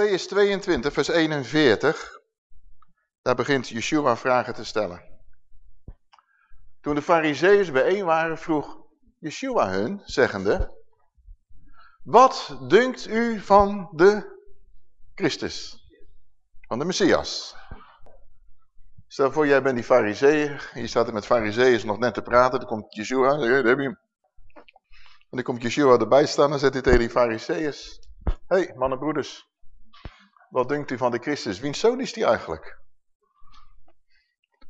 Matthäus 22, vers 41. Daar begint Yeshua vragen te stellen. Toen de fariseeërs bijeen waren, vroeg Yeshua hun, zeggende... Wat dunkt u van de Christus? Van de Messias? Stel voor, jij bent die fariseeër. Je staat er met fariseeërs nog net te praten. Dan komt Yeshua, daar heb je hem. En dan komt Yeshua erbij staan en zet hij tegen die fariseeërs. Hé, hey, mannen broeders. Wat denkt u van de Christus? Wiens zoon is die eigenlijk?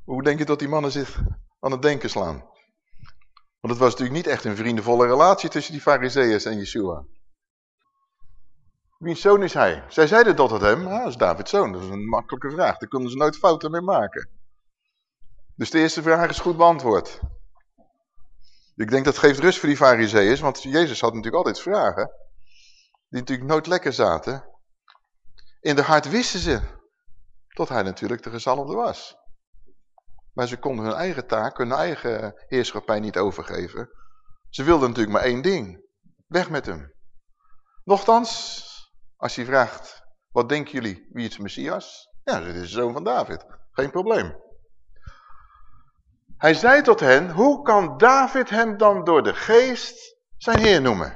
Hoe denk je dat die mannen zich aan het denken slaan? Want het was natuurlijk niet echt een vriendenvolle relatie tussen die fariseeërs en Yeshua. Wiens zoon is hij? Zij zeiden dat het hem. Ah, dat is Davids zoon. Dat is een makkelijke vraag. Daar konden ze nooit fouten mee maken. Dus de eerste vraag is goed beantwoord. Ik denk dat geeft rust voor die fariseeërs. Want Jezus had natuurlijk altijd vragen. Die natuurlijk nooit lekker zaten. In de hart wisten ze. Tot hij natuurlijk de gezalfde was. Maar ze konden hun eigen taak, hun eigen heerschappij niet overgeven. Ze wilden natuurlijk maar één ding. Weg met hem. Nochtans, als hij vraagt, wat denken jullie, wie is Messias? Ja, dit is de zoon van David. Geen probleem. Hij zei tot hen, hoe kan David hem dan door de geest zijn heer noemen?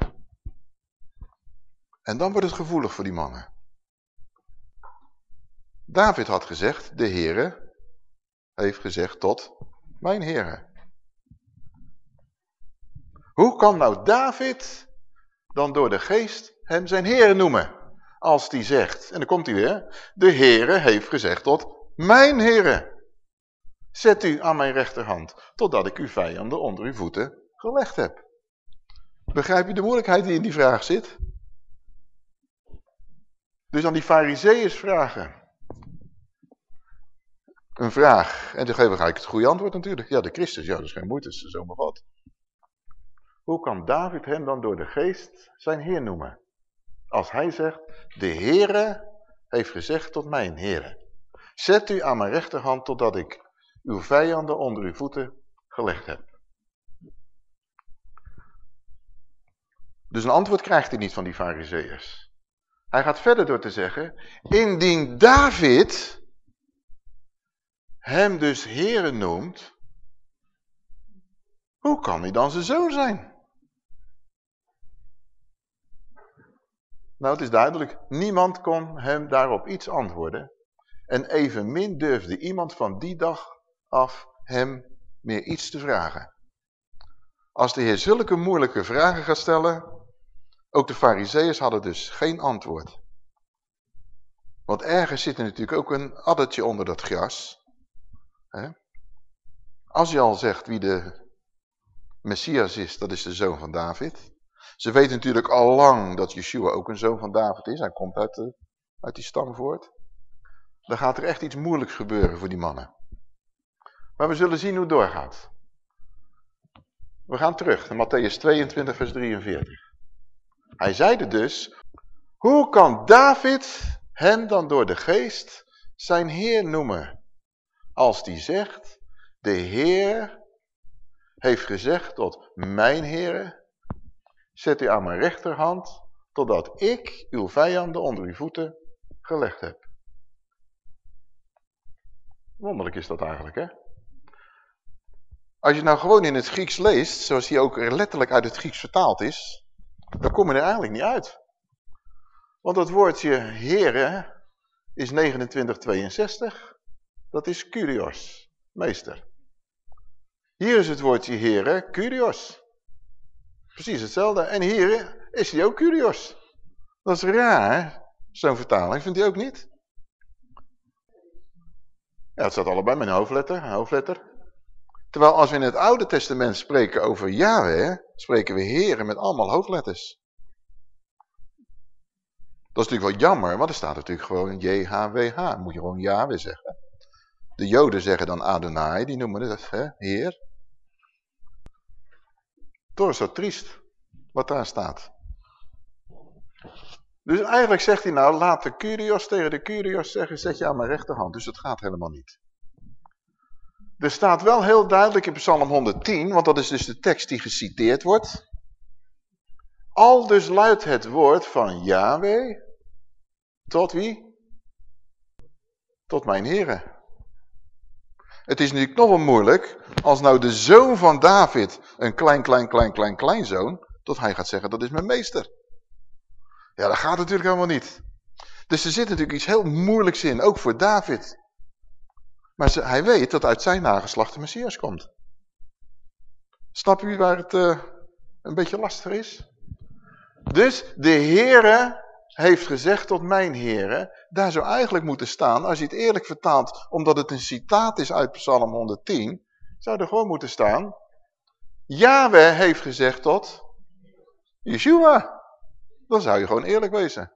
En dan wordt het gevoelig voor die mannen. David had gezegd, de Heere heeft gezegd tot mijn Heere. Hoe kan nou David dan door de geest hem zijn Heer noemen? Als die zegt, en dan komt hij weer, de Heere heeft gezegd tot mijn Heere. Zet u aan mijn rechterhand, totdat ik uw vijanden onder uw voeten gelegd heb. Begrijp je de moeilijkheid die in die vraag zit? Dus aan die fariseeërs vragen. Een vraag. En dan geven we het goede antwoord natuurlijk. Ja, de Christus. Ja, dat is geen moeite. Dat is zomaar wat. Hoe kan David hem dan door de geest zijn Heer noemen? Als hij zegt, de Heere heeft gezegd tot mijn Heere. Zet u aan mijn rechterhand totdat ik uw vijanden onder uw voeten gelegd heb. Dus een antwoord krijgt hij niet van die fariseeërs. Hij gaat verder door te zeggen, indien David hem dus Heere noemt, hoe kan hij dan zijn zoon zijn? Nou, het is duidelijk, niemand kon hem daarop iets antwoorden. En evenmin durfde iemand van die dag af hem meer iets te vragen. Als de Heer zulke moeilijke vragen gaat stellen, ook de fariseeërs hadden dus geen antwoord. Want ergens zit er natuurlijk ook een addertje onder dat gras. Als je al zegt wie de Messias is, dat is de zoon van David. Ze weten natuurlijk al lang dat Yeshua ook een zoon van David is. Hij komt uit, de, uit die stam voort. Dan gaat er echt iets moeilijks gebeuren voor die mannen. Maar we zullen zien hoe het doorgaat. We gaan terug naar Matthäus 22 vers 43. Hij zeide dus, hoe kan David hem dan door de geest zijn Heer noemen? Als die zegt, de Heer heeft gezegd tot mijn Heere, Zet u aan mijn rechterhand, totdat ik uw vijanden onder uw voeten gelegd heb. Wonderlijk is dat eigenlijk, hè? Als je nou gewoon in het Grieks leest, zoals hij ook letterlijk uit het Grieks vertaald is, dan kom je er eigenlijk niet uit. Want dat woordje heren is 2962, dat is kurios, meester. Hier is het woordje heren, kurios. Precies hetzelfde. En hier is hij ook Curios. Dat is raar, zo'n vertaling. Vindt hij ook niet? Ja, het staat allebei met een hoofdletter, een hoofdletter. Terwijl als we in het Oude Testament spreken over Yahweh, spreken we heren met allemaal hoofdletters. Dat is natuurlijk wel jammer, want er staat natuurlijk gewoon JHWH. Moet je gewoon Yahweh zeggen. De Joden zeggen dan Adonai, die noemen het hè, Heer. Toch is dat triest, wat daar staat. Dus eigenlijk zegt hij nou, laat de Curios tegen de Curios zeggen, zet je aan mijn rechterhand. Dus dat gaat helemaal niet. Er staat wel heel duidelijk in Psalm 110, want dat is dus de tekst die geciteerd wordt. Al dus luidt het woord van Yahweh, Tot wie? Tot mijn heren. Het is natuurlijk nog wel moeilijk als nou de zoon van David, een klein, klein, klein, klein, kleinzoon, tot hij gaat zeggen dat is mijn meester. Ja, dat gaat natuurlijk helemaal niet. Dus er zit natuurlijk iets heel moeilijks in, ook voor David. Maar hij weet dat uit zijn nageslacht de Messias komt. Snap u waar het uh, een beetje lastig is? Dus de Heere heeft gezegd tot mijn Heere, daar zou eigenlijk moeten staan, als je het eerlijk vertaalt, omdat het een citaat is uit Psalm 110, zou er gewoon moeten staan, Yahweh heeft gezegd tot Yeshua. Dan zou je gewoon eerlijk wezen.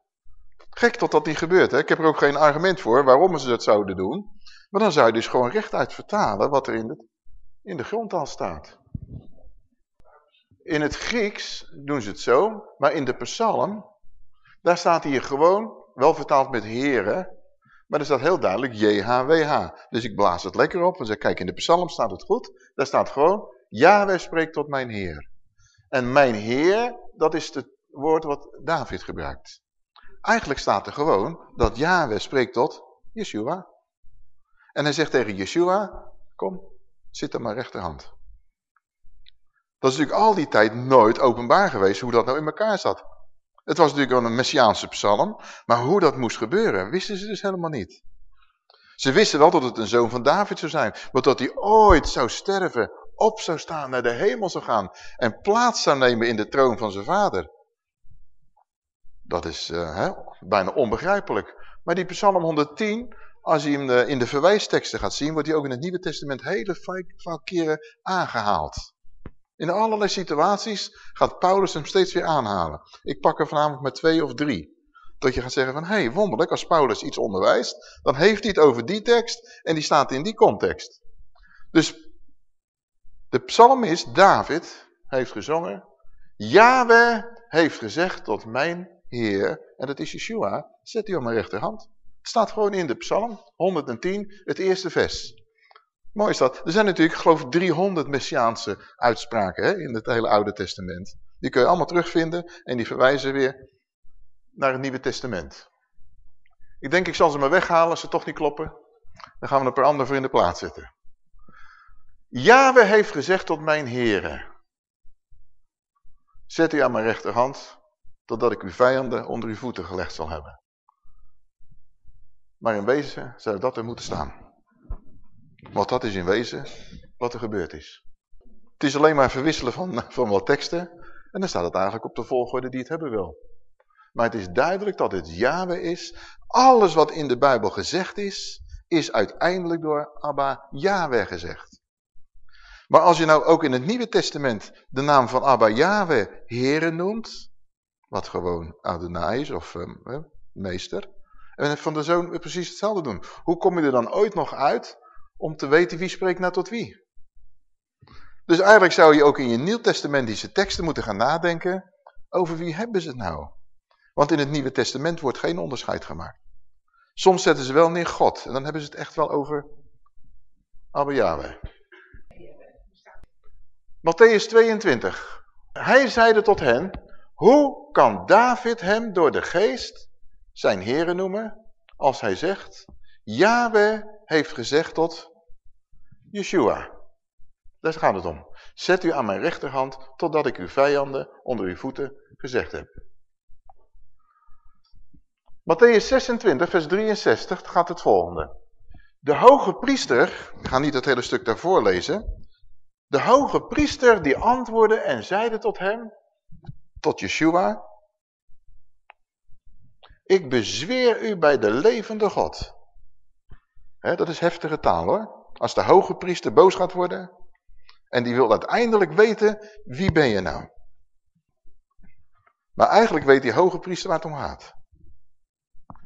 Gek dat dat niet gebeurt. Hè? Ik heb er ook geen argument voor waarom ze dat zouden doen. Maar dan zou je dus gewoon rechtuit vertalen wat er in de, in de grondtaal staat. In het Grieks doen ze het zo, maar in de psalm, daar staat hier gewoon, wel vertaald met heren, maar er staat heel duidelijk JHWH. Dus ik blaas het lekker op en zeg, kijk in de psalm staat het goed. Daar staat gewoon, Yahweh spreekt tot mijn heer. En mijn heer, dat is het woord wat David gebruikt. Eigenlijk staat er gewoon dat Yahweh spreekt tot Yeshua. En hij zegt tegen Yeshua, kom, zit aan mijn rechterhand. Dat is natuurlijk al die tijd nooit openbaar geweest hoe dat nou in elkaar zat. Het was natuurlijk wel een messiaanse psalm, maar hoe dat moest gebeuren, wisten ze dus helemaal niet. Ze wisten wel dat het een zoon van David zou zijn, maar dat hij ooit zou sterven, op zou staan, naar de hemel zou gaan en plaats zou nemen in de troon van zijn vader. Dat is uh, hè, bijna onbegrijpelijk. Maar die psalm 110, als je hem in de verwijsteksten gaat zien, wordt hij ook in het Nieuwe Testament hele vaak keren aangehaald. In allerlei situaties gaat Paulus hem steeds weer aanhalen. Ik pak er vanavond maar twee of drie. Dat je gaat zeggen van, hé, hey, wonderlijk, als Paulus iets onderwijst, dan heeft hij het over die tekst en die staat in die context. Dus de psalmist David heeft gezongen, Yahweh heeft gezegd tot mijn Heer, en dat is Yeshua, zet hij op mijn rechterhand. Het staat gewoon in de psalm, 110, het eerste vers. Mooi is dat. Er zijn natuurlijk, ik geloof 300 Messiaanse uitspraken hè, in het hele Oude Testament. Die kun je allemaal terugvinden en die verwijzen weer naar het Nieuwe Testament. Ik denk ik zal ze maar weghalen als ze toch niet kloppen. Dan gaan we een paar andere voor in de plaats zetten. Yahweh heeft gezegd tot mijn heren. Zet u aan mijn rechterhand, totdat ik uw vijanden onder uw voeten gelegd zal hebben. Maar in wezen zou dat er moeten staan. Want dat is in wezen wat er gebeurd is. Het is alleen maar verwisselen van, van wat teksten. En dan staat het eigenlijk op de volgorde die het hebben wil. Maar het is duidelijk dat het Yahweh is. Alles wat in de Bijbel gezegd is, is uiteindelijk door Abba Yahweh gezegd. Maar als je nou ook in het Nieuwe Testament de naam van Abba Yahweh Heren noemt, wat gewoon Adonai is of uh, meester, en van de zoon precies hetzelfde doen. Hoe kom je er dan ooit nog uit om te weten wie spreekt nou tot wie. Dus eigenlijk zou je ook in je Nieuw-testamentische teksten moeten gaan nadenken over wie hebben ze het nou. Want in het Nieuwe Testament wordt geen onderscheid gemaakt. Soms zetten ze wel neer God en dan hebben ze het echt wel over Abba Yahweh. Matthäus 22. Hij zeide tot hen, hoe kan David hem door de geest zijn heren noemen als hij zegt, Yahweh heeft gezegd tot Yeshua. Daar gaat het om. Zet u aan mijn rechterhand totdat ik uw vijanden onder uw voeten gezegd heb. Matthäus 26 vers 63 gaat het volgende. De hoge priester, ik ga niet het hele stuk daarvoor lezen. De hoge priester die antwoordde en zeide tot hem, tot Yeshua. Ik bezweer u bij de levende God dat is heftige taal hoor. Als de hoge priester boos gaat worden en die wil uiteindelijk weten, wie ben je nou? Maar eigenlijk weet die hoge priester waar het om gaat.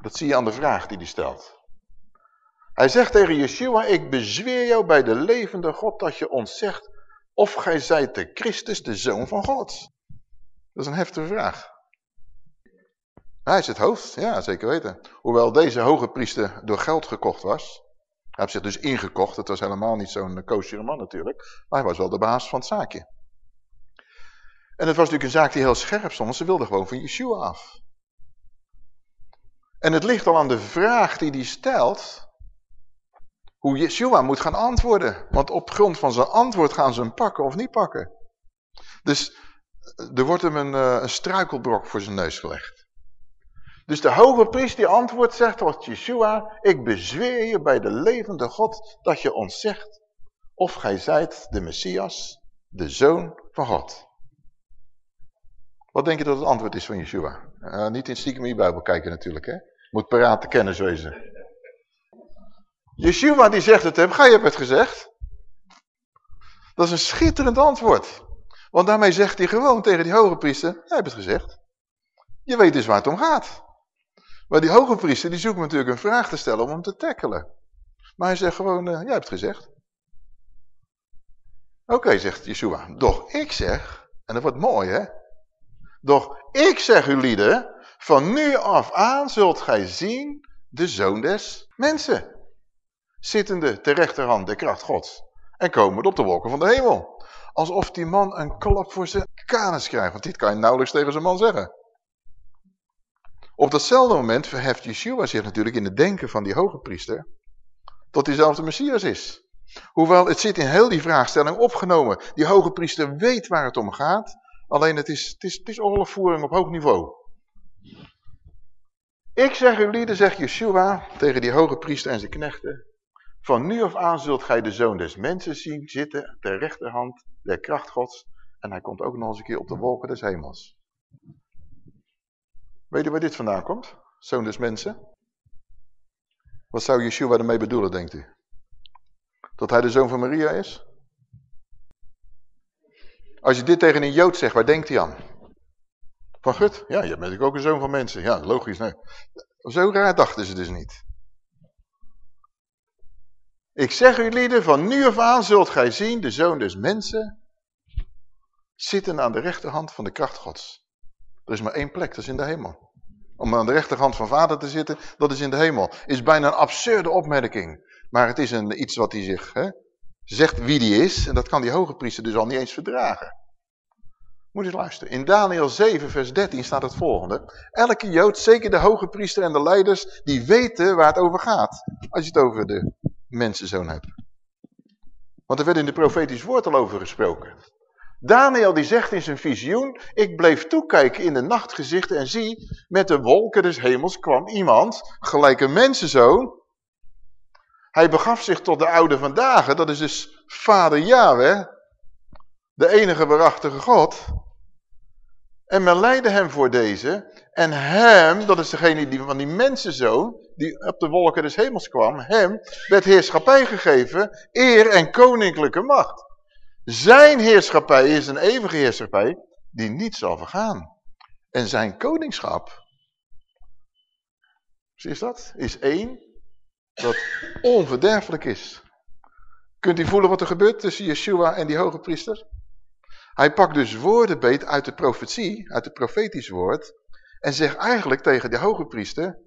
Dat zie je aan de vraag die hij stelt. Hij zegt tegen Yeshua, ik bezweer jou bij de levende God dat je ons zegt of gij zijt de Christus, de Zoon van God. Dat is een heftige vraag. Hij is het hoofd, ja zeker weten. Hoewel deze hoge priester door geld gekocht was. Hij heeft zich dus ingekocht. Het was helemaal niet zo'n koosjere man natuurlijk. Maar hij was wel de baas van het zaakje. En het was natuurlijk een zaak die heel scherp stond. ze wilden gewoon van Yeshua af. En het ligt al aan de vraag die hij stelt, hoe Yeshua moet gaan antwoorden. Want op grond van zijn antwoord gaan ze hem pakken of niet pakken. Dus er wordt hem een, eh, een struikelbrok voor zijn neus gelegd. Dus de hoge priester die antwoord zegt tot Yeshua, ik bezweer je bij de levende God dat je ons zegt of gij zijt de Messias, de Zoon van God. Wat denk je dat het antwoord is van Yeshua? Uh, niet in stiekem je Bijbel kijken natuurlijk, hè? Moet paraat te kennis wezen. Yeshua die zegt het hem, gij hebt het gezegd. Dat is een schitterend antwoord. Want daarmee zegt hij gewoon tegen die hoge priester, jij hebt het gezegd. Je weet dus waar het om gaat. Maar die hoge priester die zoekt natuurlijk een vraag te stellen om hem te tackelen. Maar hij zegt gewoon, uh, jij hebt het gezegd. Oké, zegt Yeshua, doch ik zeg, en dat wordt mooi hè, doch ik zeg u lieden, van nu af aan zult gij zien de zoon des mensen. Zittende ter rechterhand de kracht gods en komend op de wolken van de hemel. Alsof die man een klap voor zijn kanus krijgt, want dit kan je nauwelijks tegen zijn man zeggen. Op datzelfde moment verheft Yeshua zich natuurlijk in het denken van die hoge priester, tot diezelfde Messias is. Hoewel het zit in heel die vraagstelling opgenomen. Die hoge priester weet waar het om gaat. Alleen het is, het is, het is oorlogvoering op hoog niveau. Ik zeg u lieden, zegt Yeshua tegen die hoge priester en zijn knechten. Van nu af aan zult gij de zoon des mensen zien zitten ter rechterhand der kracht gods. En hij komt ook nog eens een keer op de wolken des hemels. Weet je waar dit vandaan komt? Zoon des mensen? Wat zou Yeshua ermee bedoelen, denkt u? Dat hij de zoon van Maria is? Als je dit tegen een Jood zegt, waar denkt hij aan? Van Gut? Ja, je bent ook een zoon van mensen. Ja, logisch. Nee. Zo raar dachten ze dus niet. Ik zeg u lieden, van nu af aan zult gij zien de zoon des mensen zitten aan de rechterhand van de kracht gods. Er is maar één plek, dat is in de hemel. Om aan de rechterhand van vader te zitten, dat is in de hemel. Is bijna een absurde opmerking. Maar het is een, iets wat hij zich hè, zegt wie die is. En dat kan die hoge priester dus al niet eens verdragen. Moet eens luisteren. In Daniel 7 vers 13 staat het volgende. Elke Jood, zeker de hoge priester en de leiders, die weten waar het over gaat. Als je het over de mensenzoon hebt. Want er werd in de profetisch woord al over gesproken. Daniel die zegt in zijn visioen, ik bleef toekijken in de nachtgezichten en zie, met de wolken des hemels kwam iemand, gelijk een mensenzoon, hij begaf zich tot de oude vandaag. Dat is dus vader Yahweh. De enige waarachtige God. En men leidde hem voor deze. En hem, dat is degene die van die mensenzoon, die op de wolken des hemels kwam. Hem werd heerschappij gegeven, eer en koninklijke macht. Zijn heerschappij is een eeuwige heerschappij die niet zal vergaan. En zijn koningschap, je dat, is één dat onverderfelijk is. Kunt u voelen wat er gebeurt tussen Yeshua en die hoge priester? Hij pakt dus woorden beet uit de profetie, uit het profetisch woord, en zegt eigenlijk tegen de hoge priester,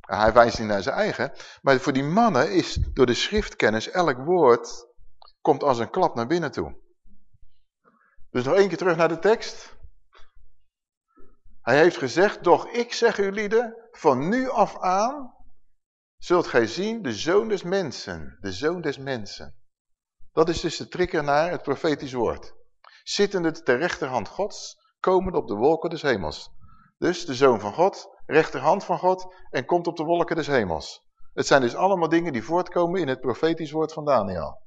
hij wijst niet naar zijn eigen, maar voor die mannen is door de schriftkennis elk woord komt als een klap naar binnen toe. Dus nog één keer terug naar de tekst. Hij heeft gezegd, doch ik zeg u lieden, van nu af aan zult gij zien de zoon des mensen, de zoon des mensen. Dat is dus de trigger naar het profetisch woord. Zittende ter rechterhand gods, komend op de wolken des hemels. Dus de zoon van God, rechterhand van God en komt op de wolken des hemels. Het zijn dus allemaal dingen die voortkomen in het profetisch woord van Daniel.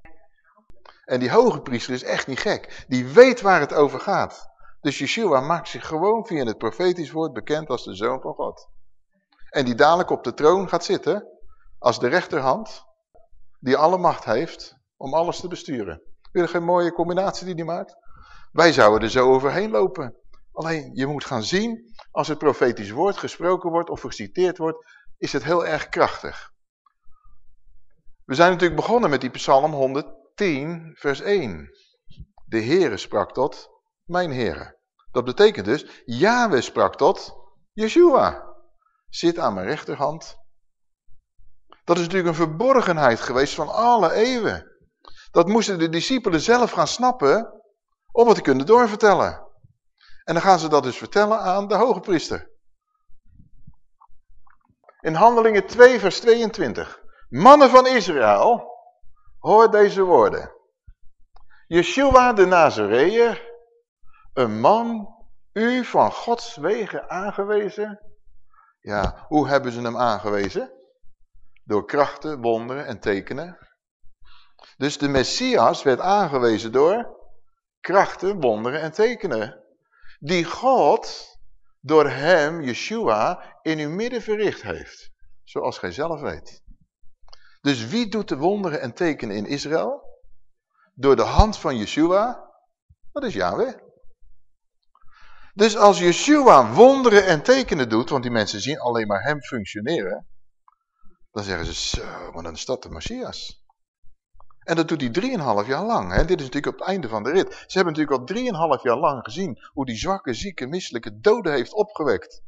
En die hoge priester is echt niet gek. Die weet waar het over gaat. Dus Yeshua maakt zich gewoon via het profetisch woord bekend als de zoon van God. En die dadelijk op de troon gaat zitten als de rechterhand die alle macht heeft om alles te besturen. Weer je geen mooie combinatie die die maakt? Wij zouden er zo overheen lopen. Alleen je moet gaan zien, als het profetisch woord gesproken wordt of geciteerd wordt, is het heel erg krachtig. We zijn natuurlijk begonnen met die psalm 110 vers 1. De Heere sprak tot mijn Heere. Dat betekent dus, Yahweh sprak tot Yeshua. Zit aan mijn rechterhand dat is natuurlijk een verborgenheid geweest van alle eeuwen. Dat moesten de discipelen zelf gaan snappen om het te kunnen doorvertellen. En dan gaan ze dat dus vertellen aan de hoge priester. In Handelingen 2 vers 22. Mannen van Israël, hoor deze woorden. Yeshua de Nazareër, een man, u van Gods wegen aangewezen. Ja, hoe hebben ze hem aangewezen? Door krachten, wonderen en tekenen. Dus de Messias werd aangewezen door krachten, wonderen en tekenen. Die God door hem, Yeshua, in uw midden verricht heeft. Zoals gij zelf weet. Dus wie doet de wonderen en tekenen in Israël? Door de hand van Yeshua. Dat is Yahweh. Dus als Yeshua wonderen en tekenen doet, want die mensen zien alleen maar hem functioneren. Dan zeggen ze, zo, maar dan is dat de Messias. En dat doet hij drieënhalf jaar lang. Hè? Dit is natuurlijk op het einde van de rit. Ze hebben natuurlijk al drieënhalf jaar lang gezien hoe die zwakke, zieke, misselijke doden heeft opgewekt.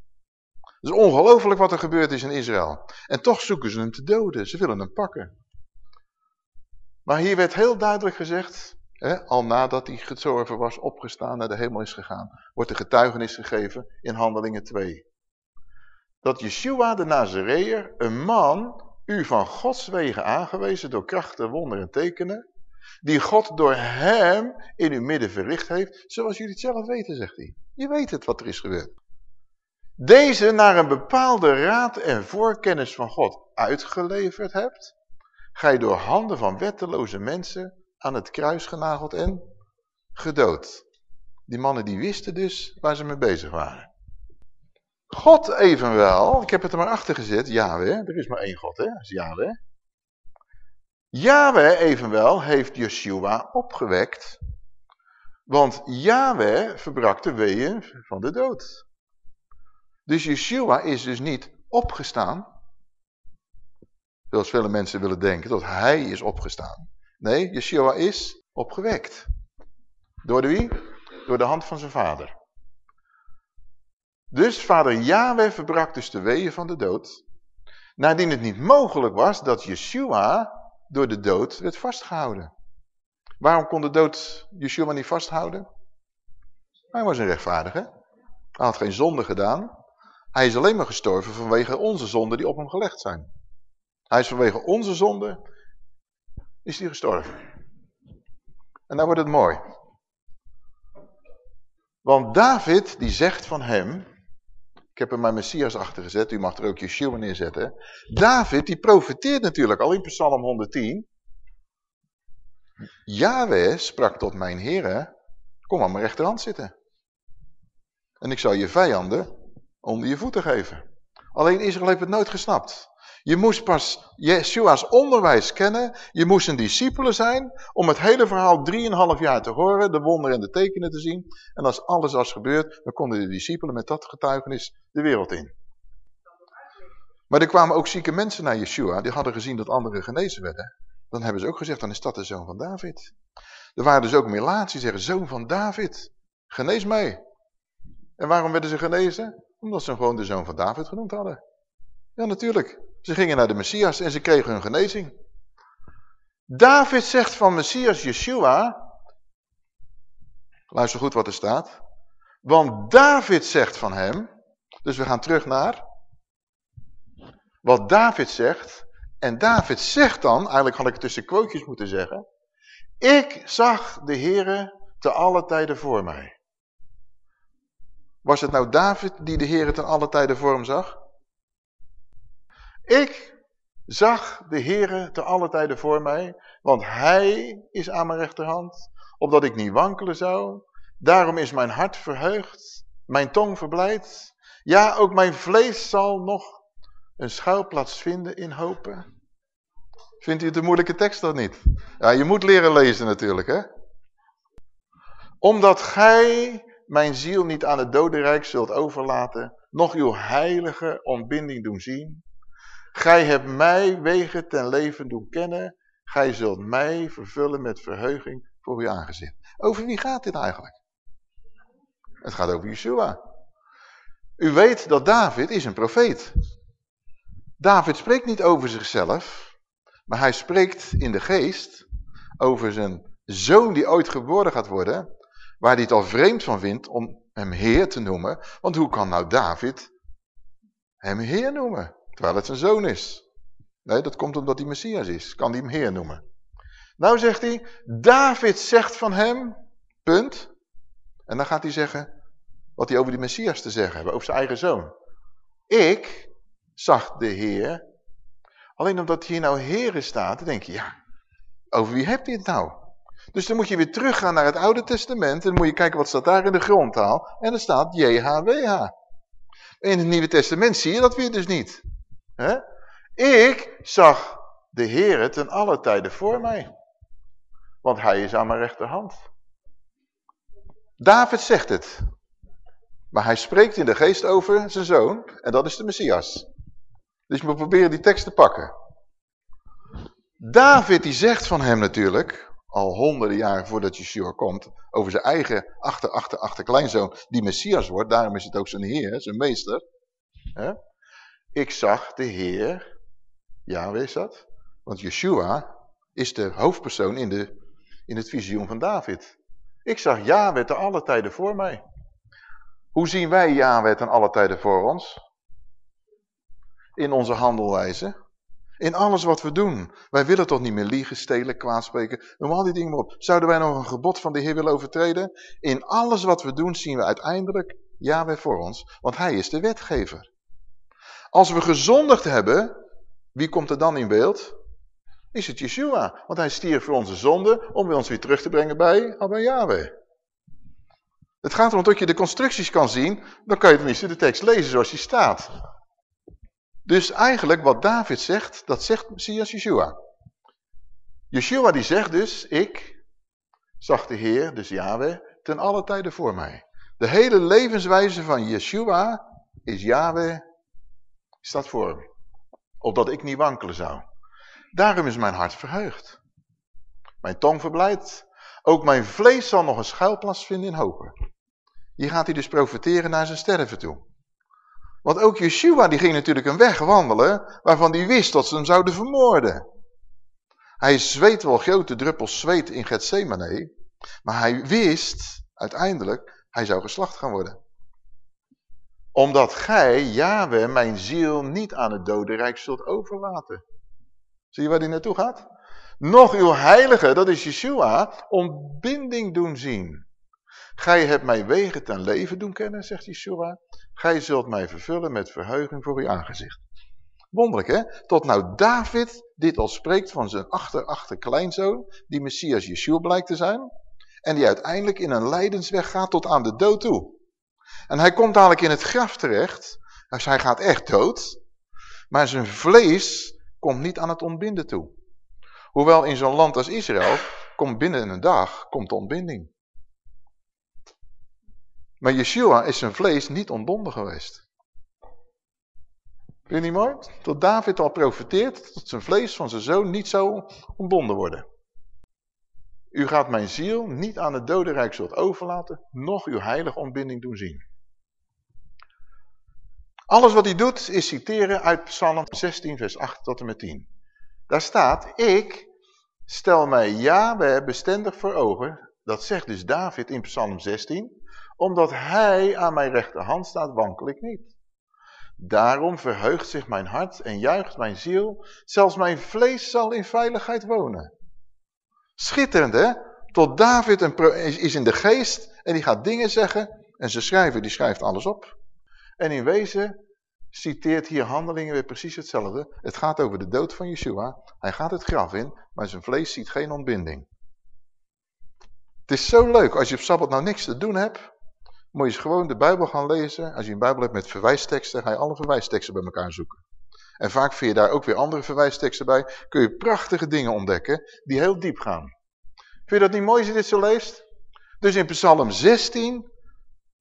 Het is ongelooflijk wat er gebeurd is in Israël. En toch zoeken ze hem te doden. Ze willen hem pakken. Maar hier werd heel duidelijk gezegd, hè, al nadat hij gezorven was, opgestaan, naar de hemel is gegaan, wordt de getuigenis gegeven in Handelingen 2. Dat Yeshua de Nazareër, een man u van Gods wegen aangewezen door krachten, wonderen en tekenen, die God door hem in uw midden verricht heeft, zoals jullie het zelf weten, zegt hij. Je weet het wat er is gebeurd. Deze naar een bepaalde raad en voorkennis van God uitgeleverd hebt, ga je door handen van wetteloze mensen aan het kruis genageld en gedood. Die mannen die wisten dus waar ze mee bezig waren. God evenwel, ik heb het er maar achter gezet, Yahweh, er is maar één God, hè, dat is Yahweh. Yahweh evenwel heeft Yeshua opgewekt, want Yahweh verbrak de weeën van de dood. Dus Yeshua is dus niet opgestaan, zoals vele mensen willen denken, dat hij is opgestaan. Nee, Yeshua is opgewekt. Door de wie? Door de hand van zijn vader. Dus vader Yahweh verbrak dus de weeën van de dood. Nadien het niet mogelijk was dat Yeshua door de dood werd vastgehouden. Waarom kon de dood Yeshua niet vasthouden? Hij was een rechtvaardige. Hij had geen zonde gedaan. Hij is alleen maar gestorven vanwege onze zonden die op hem gelegd zijn. Hij is vanwege onze zonde is hij gestorven. En dan wordt het mooi. Want David die zegt van hem, ik heb er mijn Messias achter gezet. U mag er ook Yeshua neerzetten. David, die profeteert natuurlijk al in Psalm 110. Yahweh sprak tot mijn heren, kom aan mijn rechterhand zitten. En ik zal je vijanden onder je voeten geven. Alleen Israël heeft het nooit gesnapt. Je moest pas Yeshua's onderwijs kennen. Je moest een discipelen zijn om het hele verhaal drieënhalf jaar te horen, de wonderen en de tekenen te zien. En als alles was gebeurd, dan konden de discipelen met dat getuigenis de wereld in. Maar er kwamen ook zieke mensen naar Yeshua, die hadden gezien dat anderen genezen werden. Dan hebben ze ook gezegd, dan is dat de zoon van David. Er waren dus ook melaties die zeggen, zoon van David, genees mij. En waarom werden ze genezen? Omdat ze hem gewoon de zoon van David genoemd hadden. Ja, natuurlijk. Ze gingen naar de Messias en ze kregen hun genezing. David zegt van Messias Yeshua, luister goed wat er staat, want David zegt van hem, dus we gaan terug naar wat David zegt, en David zegt dan, eigenlijk had ik het tussen quotejes moeten zeggen, ik zag de Heere te alle tijden voor mij. Was het nou David die de Heere ten alle tijden voor hem zag? Ik zag de Heere te alle tijden voor mij, want hij is aan mijn rechterhand, opdat ik niet wankelen zou. Daarom is mijn hart verheugd, mijn tong verblijd. Ja, ook mijn vlees zal nog een schuilplaats vinden in hopen. Vindt u het een moeilijke tekst of niet? Ja, je moet leren lezen natuurlijk, hè? Omdat gij mijn ziel niet aan het dodenrijk zult overlaten, nog uw heilige ontbinding doen zien, Gij hebt mij wegen ten leven doen kennen. Gij zult mij vervullen met verheuging voor uw aangezicht. Over wie gaat dit eigenlijk? Het gaat over Yeshua. U weet dat David is een profeet. David spreekt niet over zichzelf, maar hij spreekt in de geest over zijn zoon die ooit geboren gaat worden, waar hij het al vreemd van vindt om hem heer te noemen. Want hoe kan nou David hem heer noemen? Terwijl het zijn zoon is. Nee, dat komt omdat hij Messias is. Kan hij hem Heer noemen. Nou zegt hij, David zegt van hem, punt. En dan gaat hij zeggen wat hij over die Messias te zeggen heeft, over zijn eigen zoon. Ik zag de Heer, alleen omdat hier nou Heere staat, dan denk je, ja, over wie hebt hij het nou? Dus dan moet je weer teruggaan naar het Oude Testament en dan moet je kijken wat staat daar in de grondtaal. En er staat JHWH. In het Nieuwe Testament zie je dat weer dus niet. Ik zag de Heer ten alle tijden voor mij. Want hij is aan mijn rechterhand. David zegt het. Maar hij spreekt in de geest over zijn zoon. En dat is de Messias. Dus we proberen die tekst te pakken. David die zegt van hem natuurlijk, al honderden jaren voordat Yeshua komt, over zijn eigen achter, achter, achter kleinzoon, die Messias wordt. Daarom is het ook zijn heer, zijn meester. Ik zag de heer, ja wees dat? Want Yeshua is de hoofdpersoon in, de, in het visioen van David. Ik zag Yahweh te alle tijden voor mij. Hoe zien wij Yahweh ten alle tijden voor ons? In onze handelwijze. In alles wat we doen. Wij willen toch niet meer liegen, stelen, kwaadspreken. Noem al die dingen maar op. Zouden wij nog een gebod van de Heer willen overtreden? In alles wat we doen zien we uiteindelijk Yahweh voor ons. Want hij is de wetgever. Als we gezondigd hebben, wie komt er dan in beeld? Is het Yeshua. Want hij stierf voor onze zonde om ons weer terug te brengen bij Abba Yahweh. Het gaat erom dat je de constructies kan zien, dan kan je tenminste de tekst lezen zoals die staat. Dus eigenlijk wat David zegt, dat zegt Messias Yeshua. Yeshua die zegt dus, ik zag de Heer, dus Yahweh, ten alle tijden voor mij. De hele levenswijze van Yeshua is Yahweh, staat voor me. Opdat ik niet wankelen zou. Daarom is mijn hart verheugd. Mijn tong verblijdt. Ook mijn vlees zal nog een schuilplaats vinden in hopen. Hier gaat hij dus profiteren naar zijn sterven toe. Want ook Yeshua die ging natuurlijk een weg wandelen waarvan hij wist dat ze hem zouden vermoorden. Hij zweet wel grote druppels zweet in Gethsemane, maar hij wist uiteindelijk, hij zou geslacht gaan worden. Omdat gij, Yahweh, mijn ziel niet aan het dodenrijk zult overlaten. Zie je waar hij naartoe gaat? Nog uw heilige, dat is Yeshua, ontbinding doen zien. Gij hebt mij wegen ten leven doen kennen, zegt Yeshua. Gij zult mij vervullen met verheuging voor uw aangezicht. Wonderlijk hè? Tot nou David dit al spreekt van zijn achter-achter-kleinzoon, die Messias Yeshua blijkt te zijn. En die uiteindelijk in een lijdensweg gaat tot aan de dood toe. En hij komt dadelijk in het graf terecht. Dus hij gaat echt dood. Maar zijn vlees komt niet aan het ontbinden toe. Hoewel in zo'n land als Israël komt binnen een dag komt de ontbinding. Maar Yeshua is zijn vlees niet ontbonden geweest. Vind je niet mooi? Tot David al profeteert dat zijn vlees van zijn zoon niet zou ontbonden worden. U gaat mijn ziel niet aan het dodenrijk zult overlaten, noch uw heilige ontbinding doen zien. Alles wat hij doet is citeren uit Psalm 16 vers 8 tot en met 10. Daar staat, ik stel mij Yahweh bestendig voor ogen. Dat zegt dus David in Psalm 16 omdat hij aan mijn rechterhand staat, wankel ik niet. Daarom verheugt zich mijn hart en juicht mijn ziel. Zelfs mijn vlees zal in veiligheid wonen. Schitterend hè? Tot David is in de geest en die gaat dingen zeggen. En ze schrijven, die schrijft alles op. En in wezen citeert hier handelingen weer precies hetzelfde. Het gaat over de dood van Yeshua. Hij gaat het graf in, maar zijn vlees ziet geen ontbinding. Het is zo leuk als je op Sabbat nou niks te doen hebt. Moet je eens gewoon de Bijbel gaan lezen. Als je een Bijbel hebt met verwijsteksten, ga je alle verwijsteksten bij elkaar zoeken. En vaak vind je daar ook weer andere verwijsteksten bij. Kun je prachtige dingen ontdekken die heel diep gaan. Vind je dat niet mooi als je dit zo leest? Dus in Psalm 16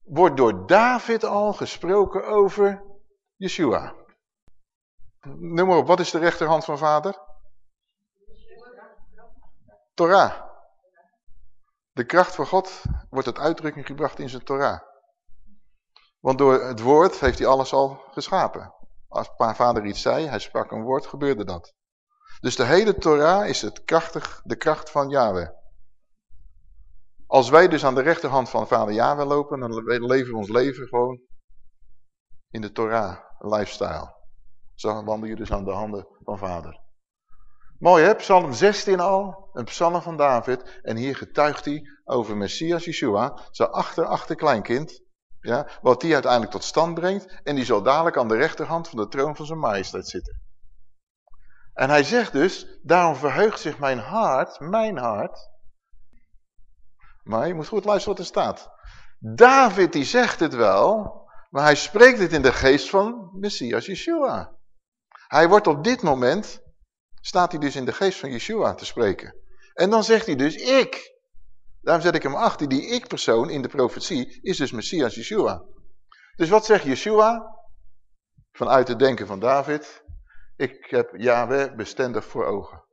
wordt door David al gesproken over Yeshua. Noem maar op, wat is de rechterhand van vader? Torah. De kracht van God wordt tot uitdrukking gebracht in zijn Torah. Want door het woord heeft hij alles al geschapen. Als vader iets zei, hij sprak een woord, gebeurde dat. Dus de hele Torah is het krachtig, de kracht van Yahweh. Als wij dus aan de rechterhand van vader Yahweh lopen, dan leven we ons leven gewoon in de Torah lifestyle. Zo wandel je dus aan de handen van vader. Mooi hè, Psalm 16 al, een psalm van David. En hier getuigt hij over Messias Yeshua, zijn achter-achterkleinkind. Ja, wat die uiteindelijk tot stand brengt. En die zal dadelijk aan de rechterhand van de troon van zijn majesteit zitten. En hij zegt dus, daarom verheugt zich mijn hart, mijn hart. Maar je moet goed luisteren wat er staat. David die zegt het wel, maar hij spreekt het in de geest van Messias Yeshua. Hij wordt op dit moment, staat hij dus in de geest van Yeshua te spreken. En dan zegt hij dus, ik. Daarom zet ik hem achter, die ik-persoon in de profetie is dus Messias Yeshua. Dus wat zegt Yeshua? Vanuit het denken van David, ik heb Yahweh bestendig voor ogen.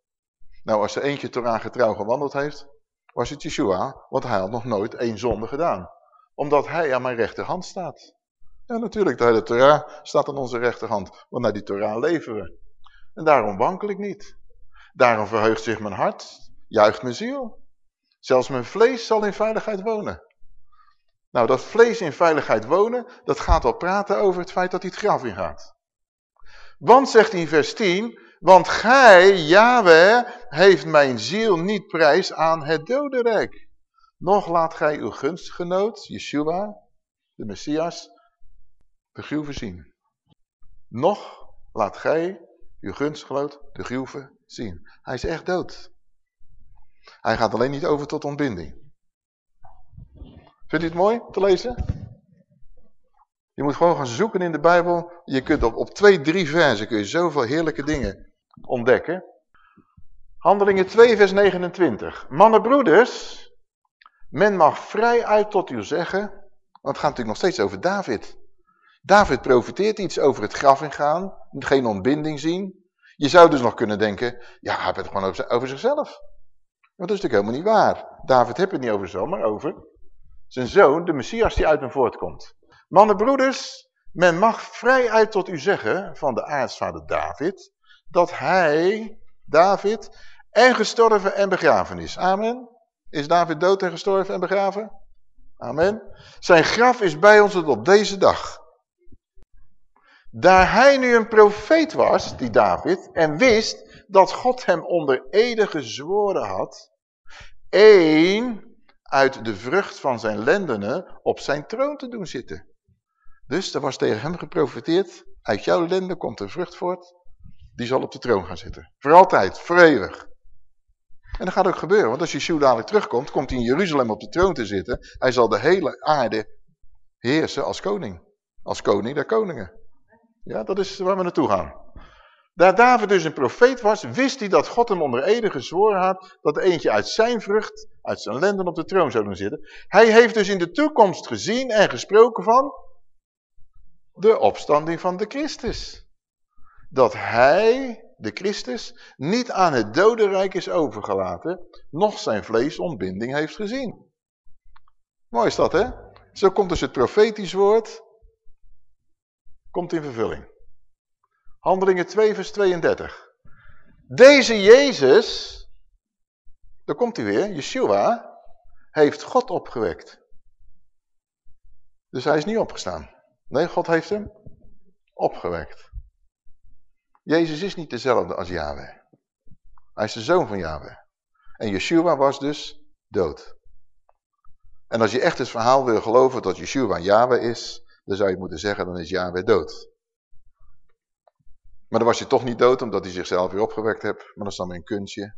Nou, als er eentje Torah getrouw gewandeld heeft, was het Yeshua, want hij had nog nooit één zonde gedaan. Omdat hij aan mijn rechterhand staat. Ja, natuurlijk, de hele Torah staat aan onze rechterhand, want naar die Torah leven we. En daarom wankel ik niet. Daarom verheugt zich mijn hart, juicht mijn ziel. Zelfs mijn vlees zal in veiligheid wonen. Nou, dat vlees in veiligheid wonen, dat gaat al praten over het feit dat hij het graf ingaat. Want, zegt in vers 10, want gij, Yahweh, heeft mijn ziel niet prijs aan het dodenrijk. Nog laat gij uw gunstgenoot, Yeshua, de Messias, de gruwven zien. Nog laat gij uw gunstgenoot de gruwven zien. Hij is echt dood. Hij gaat alleen niet over tot ontbinding. Vindt u het mooi te lezen? Je moet gewoon gaan zoeken in de Bijbel. Je kunt op, op twee, drie versen kun je zoveel heerlijke dingen ontdekken. Handelingen 2 vers 29. Mannen broeders, men mag vrij uit tot u zeggen, want het gaat natuurlijk nog steeds over David. David profiteert iets over het graf ingaan, geen ontbinding zien. Je zou dus nog kunnen denken, ja, hij heeft het gewoon over, zichzelf. Maar dat is natuurlijk helemaal niet waar. David heeft het niet over zichzelf, maar over zijn zoon, de Messias die uit hem voortkomt. Mannen, broeders, men mag vrij uit tot u zeggen van de aartsvader David, dat hij, David, en gestorven en begraven is. Amen. Is David dood en gestorven en begraven? Amen. Zijn graf is bij ons tot op deze dag. Daar hij nu een profeet was, die David, en wist dat God hem onder ede gezworen had, één uit de vrucht van zijn lendenen op zijn troon te doen zitten. Dus er was tegen hem geprofiteerd, uit jouw lenden komt een vrucht voort, die zal op de troon gaan zitten. Voor altijd, voor eeuwig. En dat gaat ook gebeuren, want als Yeshua dadelijk terugkomt, komt hij in Jeruzalem op de troon te zitten. Hij zal de hele aarde heersen als koning. Als koning der koningen. Ja, dat is waar we naartoe gaan. Daar David dus een profeet was, wist hij dat God hem onder ede gezworen had dat eentje uit zijn vrucht, uit zijn lenden op de troon zou zitten. Hij heeft dus in de toekomst gezien en gesproken van de opstanding van de Christus. Dat hij, de Christus, niet aan het dodenrijk is overgelaten, nog zijn vlees ontbinding heeft gezien. Mooi is dat, hè? Zo komt dus het profetisch woord, komt in vervulling. Handelingen 2 vers 32. Deze Jezus, daar komt hij weer, Yeshua, heeft God opgewekt. Dus hij is niet opgestaan. Nee, God heeft hem opgewekt. Jezus is niet dezelfde als Yahweh. Hij is de zoon van Yahweh. En Yeshua was dus dood. En als je echt het verhaal wil geloven dat Yeshua Yahweh is, dan zou je moeten zeggen, dan is Yahweh dood. Maar dan was hij toch niet dood, omdat hij zichzelf weer opgewekt heeft. Maar dat is dan weer een kunstje.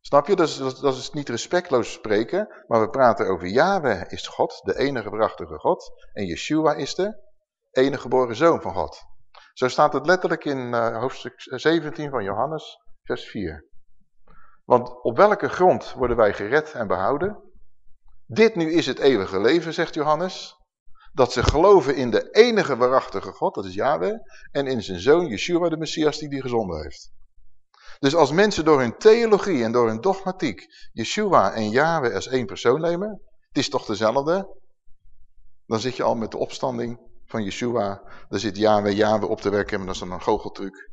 Snap je? Dat is, dat is niet respectloos spreken, maar we praten over Yahweh is God, de enige prachtige God. En Yeshua is de enige geboren zoon van God. Zo staat het letterlijk in uh, hoofdstuk 17 van Johannes, vers 4. Want op welke grond worden wij gered en behouden? Dit nu is het eeuwige leven, zegt Johannes. Dat ze geloven in de enige waarachtige God, dat is Yahweh. En in zijn zoon Yeshua, de Messias, die die gezonden heeft. Dus als mensen door hun theologie en door hun dogmatiek Yeshua en Yahweh als één persoon nemen, het is toch dezelfde, dan zit je al met de opstanding van Yeshua, dan zit Yahweh Yahweh op te werken, maar dat is dan een goocheltruc.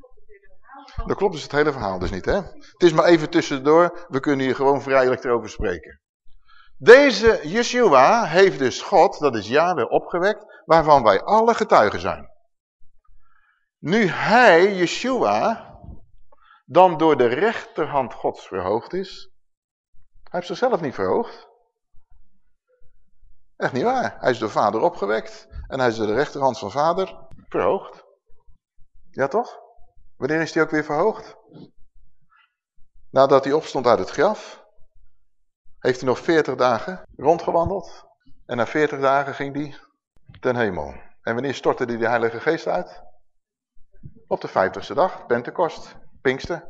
Dat klopt dus het hele verhaal dus niet, hè? Het is maar even tussendoor, we kunnen hier gewoon vrijelijk erover spreken. Deze Yeshua heeft dus God, dat is Yahweh, opgewekt, waarvan wij alle getuigen zijn. Nu hij, Yeshua, dan door de rechterhand gods verhoogd is. Hij heeft zichzelf niet verhoogd. Echt niet waar. Hij is door vader opgewekt. En hij is door de rechterhand van vader verhoogd. Ja toch? Wanneer is hij ook weer verhoogd? Nadat hij opstond uit het graf, heeft hij nog 40 dagen rondgewandeld. En na 40 dagen ging hij ten hemel. En wanneer stortte hij de Heilige Geest uit? Op de 50ste dag, Pentecost, Pinkster.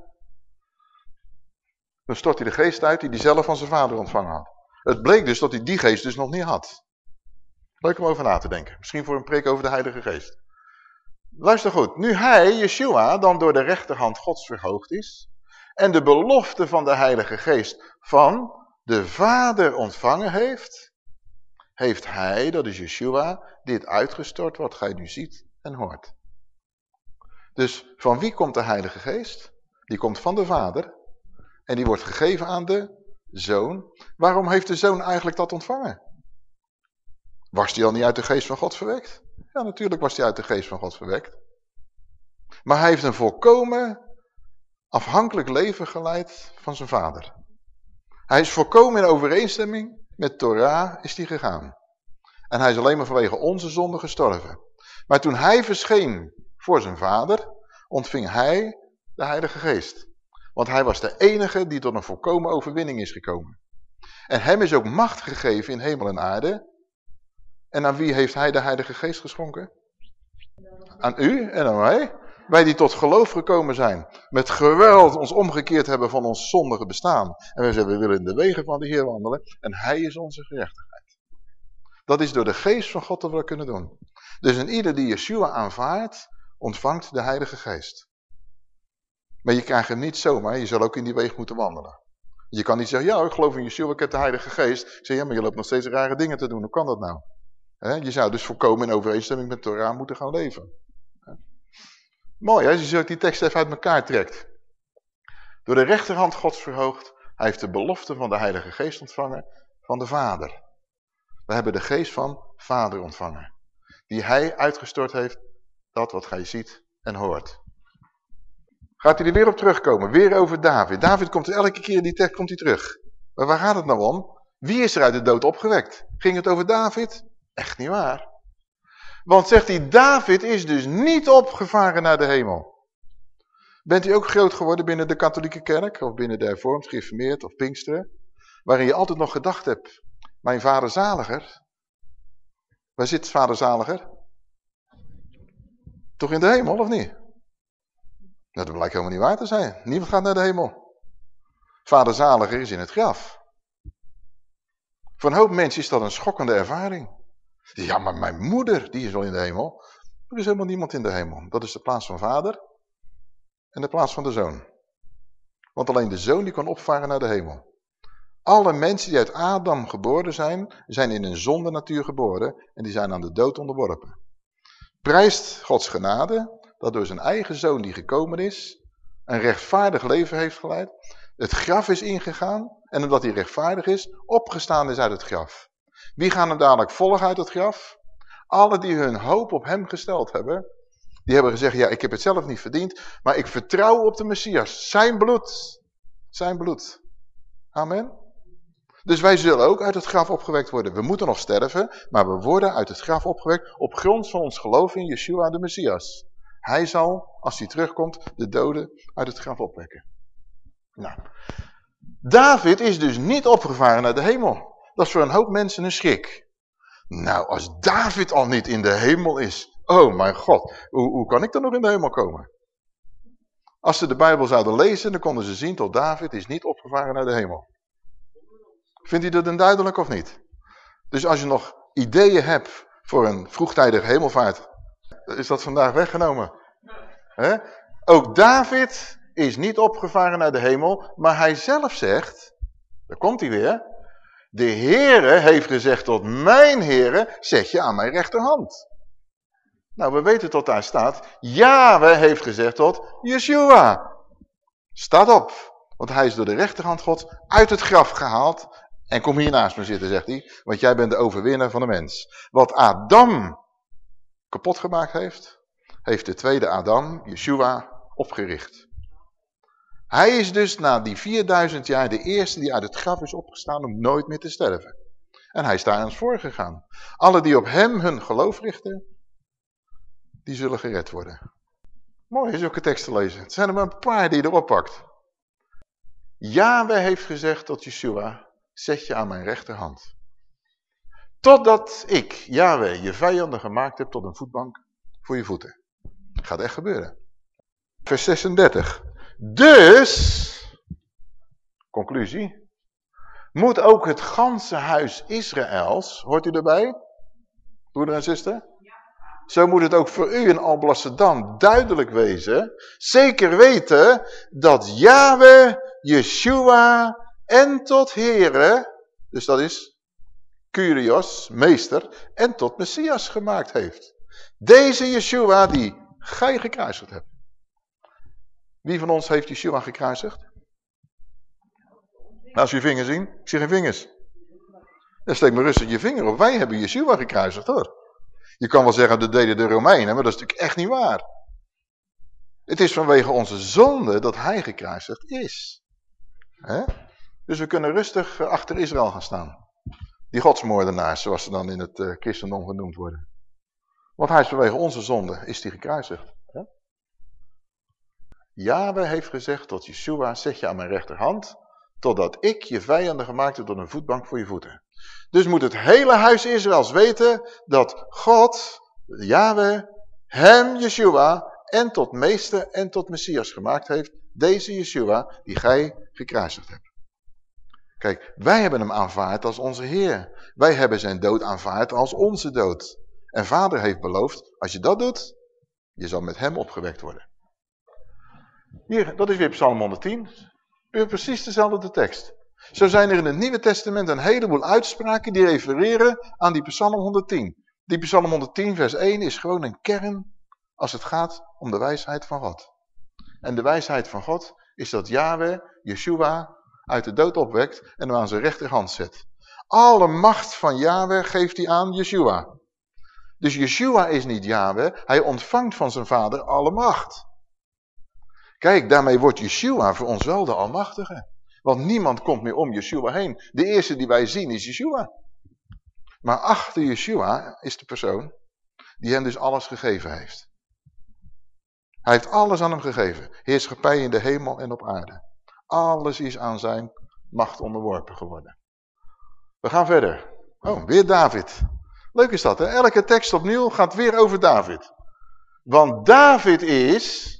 Dan stort hij de geest uit die hij zelf van zijn vader ontvangen had. Het bleek dus dat hij die geest dus nog niet had. Leuk om over na te denken. Misschien voor een preek over de Heilige Geest. Luister goed. Nu hij, Yeshua, dan door de rechterhand Gods verhoogd is... en de belofte van de Heilige Geest van de Vader ontvangen heeft... heeft hij, dat is Yeshua, dit uitgestort wat gij nu ziet en hoort. Dus van wie komt de Heilige Geest? Die komt van de Vader en die wordt gegeven aan de Zoon. Waarom heeft de Zoon eigenlijk dat ontvangen? Was hij al niet uit de geest van God verwekt? Ja, natuurlijk was hij uit de geest van God verwekt. Maar hij heeft een volkomen afhankelijk leven geleid van zijn vader. Hij is volkomen in overeenstemming met Torah is hij gegaan. En hij is alleen maar vanwege onze zonde gestorven. Maar toen hij verscheen voor zijn vader, ontving hij de Heilige Geest. Want hij was de enige die tot een volkomen overwinning is gekomen. En hem is ook macht gegeven in hemel en aarde. En aan wie heeft hij de Heilige Geest geschonken? Aan u en aan mij. Wij die tot geloof gekomen zijn. Met geweld ons omgekeerd hebben van ons zondige bestaan. En we zeggen, we willen in de wegen van de Heer wandelen. En hij is onze gerechtigheid. Dat is door de geest van God dat we kunnen doen. Dus een ieder die Yeshua aanvaardt, ontvangt de Heilige Geest. Maar je krijgt hem niet zomaar, je zal ook in die weg moeten wandelen. Je kan niet zeggen, ja ik geloof in Yeshua, ik heb de Heilige Geest. Ik zeg, ja maar je loopt nog steeds rare dingen te doen, hoe kan dat nou? je zou dus volkomen in overeenstemming met Torah moeten gaan leven. Mooi, als je die tekst even uit elkaar trekt. Door de rechterhand Gods verhoogd, hij heeft de belofte van de Heilige Geest ontvangen van de Vader. We hebben de geest van Vader ontvangen. Die hij uitgestort heeft, dat wat gij ziet en hoort. Gaat hij er weer op terugkomen, weer over David. David komt elke keer die tekst komt hij terug. Maar waar gaat het nou om? Wie is er uit de dood opgewekt? Ging het over David? Echt niet waar. Want zegt hij, David is dus niet opgevaren naar de hemel. Bent u ook groot geworden binnen de katholieke kerk, of binnen de hervormd, of pinksteren, waarin je altijd nog gedacht hebt, mijn vader zaliger, waar zit vader zaliger? Toch in de hemel, of niet? Dat blijkt helemaal niet waar te zijn. Niemand gaat naar de hemel. Vader zaliger is in het graf. Voor een hoop mensen is dat een schokkende ervaring. Ja, maar mijn moeder, die is wel in de hemel. Er is helemaal niemand in de hemel. Dat is de plaats van vader en de plaats van de zoon. Want alleen de zoon die kan opvaren naar de hemel. Alle mensen die uit Adam geboren zijn, zijn in een zonde natuur geboren en die zijn aan de dood onderworpen. Prijst Gods genade dat door zijn eigen zoon die gekomen is, een rechtvaardig leven heeft geleid, het graf is ingegaan en omdat hij rechtvaardig is, opgestaan is uit het graf. Wie gaan hem dadelijk volgen uit het graf? Alle die hun hoop op hem gesteld hebben, die hebben gezegd, ja, ik heb het zelf niet verdiend, maar ik vertrouw op de Messias. Zijn bloed. Zijn bloed. Amen. Dus wij zullen ook uit het graf opgewekt worden. We moeten nog sterven, maar we worden uit het graf opgewekt op grond van ons geloof in Yeshua de Messias. Hij zal, als hij terugkomt, de doden uit het graf opwekken. Nou, David is dus niet opgevaren naar de hemel. Dat is voor een hoop mensen een schrik. Nou, als David al niet in de hemel is, oh mijn god, hoe, hoe kan ik dan nog in de hemel komen? Als ze de Bijbel zouden lezen, dan konden ze zien dat David is niet opgevaren naar de hemel. Vindt u dat een duidelijk of niet? Dus als je nog ideeën hebt voor een vroegtijdige hemelvaart, is dat vandaag weggenomen. Ook David is niet opgevaren naar de hemel, maar hij zelf zegt, daar komt hij weer, de Heere heeft gezegd tot mijn Heere, zet je aan mijn rechterhand. Nou, we weten tot daar staat, Yahweh heeft gezegd tot Yeshua. Staat op, want hij is door de rechterhand God uit het graf gehaald. En kom hier naast me zitten, zegt hij, want jij bent de overwinnaar van de mens. Wat Adam kapot gemaakt heeft, heeft de tweede Adam, Yeshua, opgericht. Hij is dus na die 4000 jaar de eerste die uit het graf is opgestaan om nooit meer te sterven. En hij is daar ons voorgegaan. Alle die op hem hun geloof richten, die zullen gered worden. Mooi is ook een tekst te lezen. Het zijn er maar een paar die erop pakt. Yahweh heeft gezegd tot Yeshua, zet je aan mijn rechterhand. Totdat ik, Yahweh, je vijanden gemaakt heb tot een voetbank voor je voeten. Gaat echt gebeuren. Vers 36. Dus, conclusie, moet ook het ganse huis Israëls, hoort u erbij, broeder en zuster? Zo moet het ook voor u in Alblasserdam duidelijk wezen, zeker weten dat Yahweh, Yeshua en tot Here, dus dat is Curios, meester, en tot Messias gemaakt heeft. Deze Yeshua die gij gekruisigd hebt. Wie van ons heeft Yeshua gekruisigd? Als je vingers zien. Ik zie geen vingers. Dan steek maar rustig je vinger op. Wij hebben Yeshua gekruisigd hoor. Je kan wel zeggen, dat deden de Romeinen, maar dat is natuurlijk echt niet waar. Het is vanwege onze zonde dat hij gekruisigd is. Dus we kunnen rustig achter Israël gaan staan. Die godsmoordenaars, zoals ze dan in het uh, christendom genoemd worden. Want hij is vanwege onze zonde, is die gekruisigd. Yahweh heeft gezegd tot Yeshua, zet je aan mijn rechterhand, totdat ik je vijanden gemaakt heb tot een voetbank voor je voeten. Dus moet het hele huis Israëls weten dat God, Yahweh, hem, Yeshua, en tot meester en tot Messias gemaakt heeft. Deze Yeshua die gij gekruisigd hebt. Kijk, wij hebben hem aanvaard als onze Heer. Wij hebben zijn dood aanvaard als onze dood. En vader heeft beloofd, als je dat doet, je zal met hem opgewekt worden. Hier, dat is weer Psalm 110. Weer precies dezelfde tekst. Zo zijn er in het Nieuwe Testament een heleboel uitspraken die refereren aan die Psalm 110. Die Psalm 110 vers 1 is gewoon een kern als het gaat om de wijsheid van God. En de wijsheid van God is dat Yahweh, Yeshua, uit de dood opwekt en hem aan zijn rechterhand zet. Alle macht van Yahweh geeft hij aan Yeshua. Dus Yeshua is niet Yahweh, hij ontvangt van zijn vader alle macht. Kijk, daarmee wordt Yeshua voor ons wel de Almachtige. Want niemand komt meer om Yeshua heen. De eerste die wij zien is Yeshua. Maar achter Yeshua is de persoon die hem dus alles gegeven heeft. Hij heeft alles aan hem gegeven. Heerschappij in de hemel en op aarde. Alles is aan zijn macht onderworpen geworden. We gaan verder. Oh, weer David. Leuk is dat, hè? Elke tekst opnieuw gaat weer over David. Want David is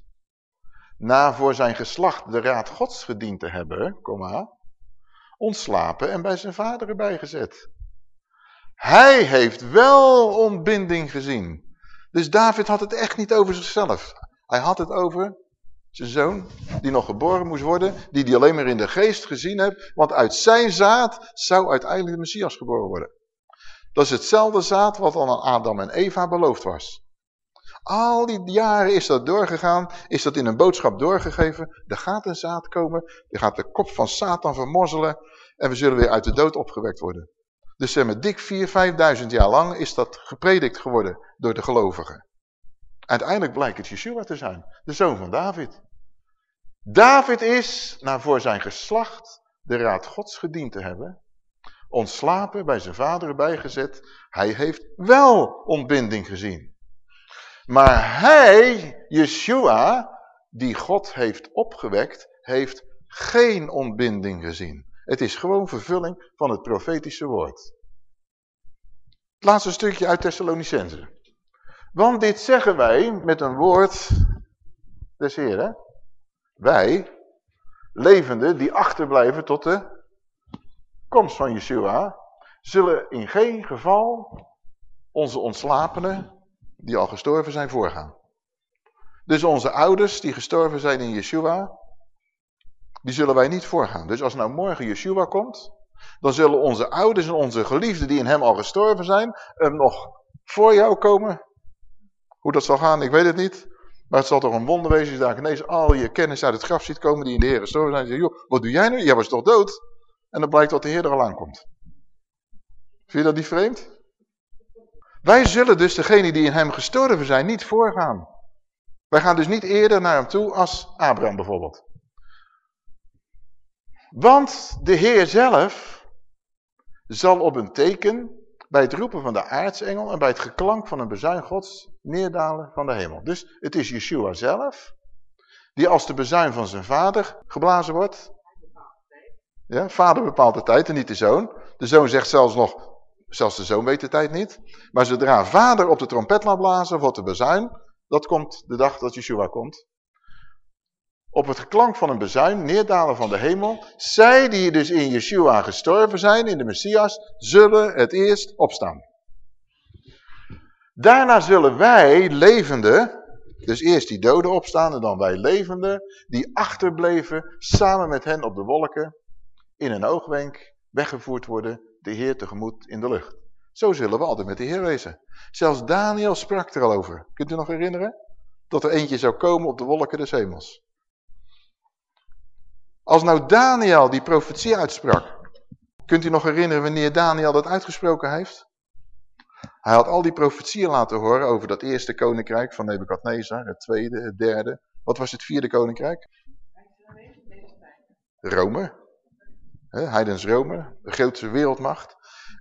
na voor zijn geslacht de raad gods gediend te hebben, ontslapen en bij zijn vader erbij gezet. Hij heeft wel ontbinding gezien. Dus David had het echt niet over zichzelf. Hij had het over zijn zoon, die nog geboren moest worden, die hij alleen maar in de geest gezien heeft, want uit zijn zaad zou uiteindelijk de Messias geboren worden. Dat is hetzelfde zaad wat al aan Adam en Eva beloofd was. Al die jaren is dat doorgegaan, is dat in een boodschap doorgegeven. Er gaat een zaad komen, die gaat de kop van Satan vermorzelen en we zullen weer uit de dood opgewekt worden. Dus zeg maar, dik 4.000, 5.000 jaar lang is dat gepredikt geworden door de gelovigen. Uiteindelijk blijkt het Yeshua te zijn, de zoon van David. David is, na voor zijn geslacht de raad gods gediend te hebben, ontslapen, bij zijn vader bijgezet. Hij heeft wel ontbinding gezien. Maar hij, Yeshua, die God heeft opgewekt, heeft geen ontbinding gezien. Het is gewoon vervulling van het profetische woord. Het laatste stukje uit Thessalonicense. Want dit zeggen wij met een woord des Heren. Wij, levenden die achterblijven tot de komst van Yeshua, zullen in geen geval onze ontslapenen die al gestorven zijn voorgaan. Dus onze ouders die gestorven zijn in Yeshua, die zullen wij niet voorgaan. Dus als nou morgen Yeshua komt, dan zullen onze ouders en onze geliefden die in hem al gestorven zijn, hem nog voor jou komen. Hoe dat zal gaan, ik weet het niet. Maar het zal toch een wonder wezen als je daar ineens al je kennis uit het graf ziet komen die in de Heer gestorven zijn. En zeggen, joh, wat doe jij nu? Jij was toch dood? En dan blijkt dat de Heer er al aankomt. Vind je dat niet vreemd? Wij zullen dus degene die in hem gestorven zijn niet voorgaan. Wij gaan dus niet eerder naar hem toe als Abraham bijvoorbeeld. Want de Heer zelf zal op een teken bij het roepen van de aartsengel en bij het geklank van een bezuin gods neerdalen van de hemel. Dus het is Yeshua zelf die als de bezuin van zijn vader geblazen wordt. Ja, vader bepaalt de tijd en niet de zoon. De zoon zegt zelfs nog, zelfs de zoon weet de tijd niet. Maar zodra vader op de trompet laat blazen op de bezuin, dat komt de dag dat Yeshua komt. Op het geklank van een bezuin, neerdalen van de hemel. Zij die dus in Yeshua gestorven zijn, in de Messias, zullen het eerst opstaan. Daarna zullen wij, levende, dus eerst die doden opstaan en dan wij levende, die achterbleven, samen met hen op de wolken, in een oogwenk, weggevoerd worden, de Heer tegemoet in de lucht. Zo zullen we altijd met de Heer wezen. Zelfs Daniel sprak er al over. Kunt u nog herinneren? Dat er eentje zou komen op de wolken des hemels. Als nou Daniel die profetie uitsprak, kunt u nog herinneren wanneer Daniel dat uitgesproken heeft? Hij had al die profetieën laten horen over dat eerste koninkrijk van Nebukadnezar, het tweede, het derde. Wat was het vierde koninkrijk? Rome. Heidens Rome, de grootste wereldmacht.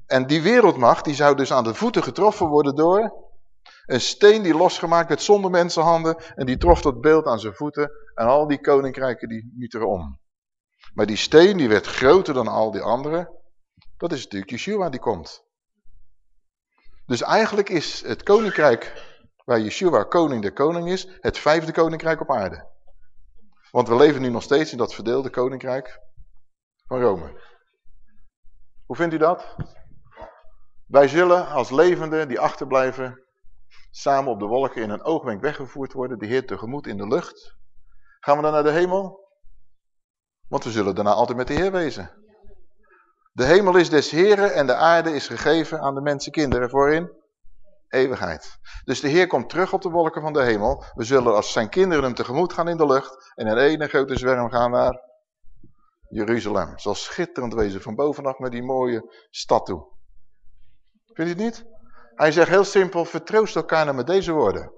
En die wereldmacht die zou dus aan de voeten getroffen worden door een steen die losgemaakt werd zonder mensenhanden. En die trof dat beeld aan zijn voeten en al die koninkrijken die mieteren om. Maar die steen die werd groter dan al die anderen. Dat is natuurlijk Yeshua die komt. Dus eigenlijk is het koninkrijk waar Yeshua koning de koning is, het vijfde koninkrijk op aarde. Want we leven nu nog steeds in dat verdeelde koninkrijk van Rome. Hoe vindt u dat? Wij zullen als levenden die achterblijven samen op de wolken in een oogwenk weggevoerd worden, de Heer tegemoet in de lucht. Gaan we dan naar de hemel? Want we zullen daarna altijd met de Heer wezen. De hemel is des Heren en de aarde is gegeven aan de mensenkinderen voor in eeuwigheid. Dus de Heer komt terug op de wolken van de hemel. We zullen als zijn kinderen hem tegemoet gaan in de lucht en in ene grote zwerm gaan naar Jeruzalem. Het zal schitterend wezen van bovenaf met die mooie stad toe. Vind je het niet? Hij zegt heel simpel, vertroost elkaar naar met deze woorden.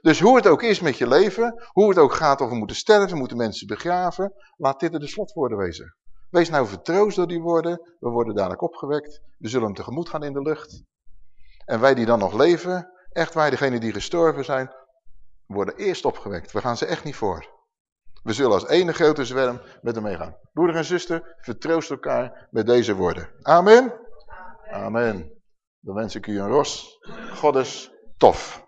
Dus hoe het ook is met je leven, hoe het ook gaat of we moeten sterven, we moeten mensen begraven, laat dit de slotwoorden wezen. Wees nou vertroost door die woorden, we worden dadelijk opgewekt, we zullen hem tegemoet gaan in de lucht. En wij die dan nog leven, echt wij, degenen die gestorven zijn, worden eerst opgewekt. We gaan ze echt niet voor. We zullen als ene grote zwerm met hem meegaan. Broeder en zuster, vertroost elkaar met deze woorden. Amen. Amen. Dan wens ik u een ros. Goddes tof.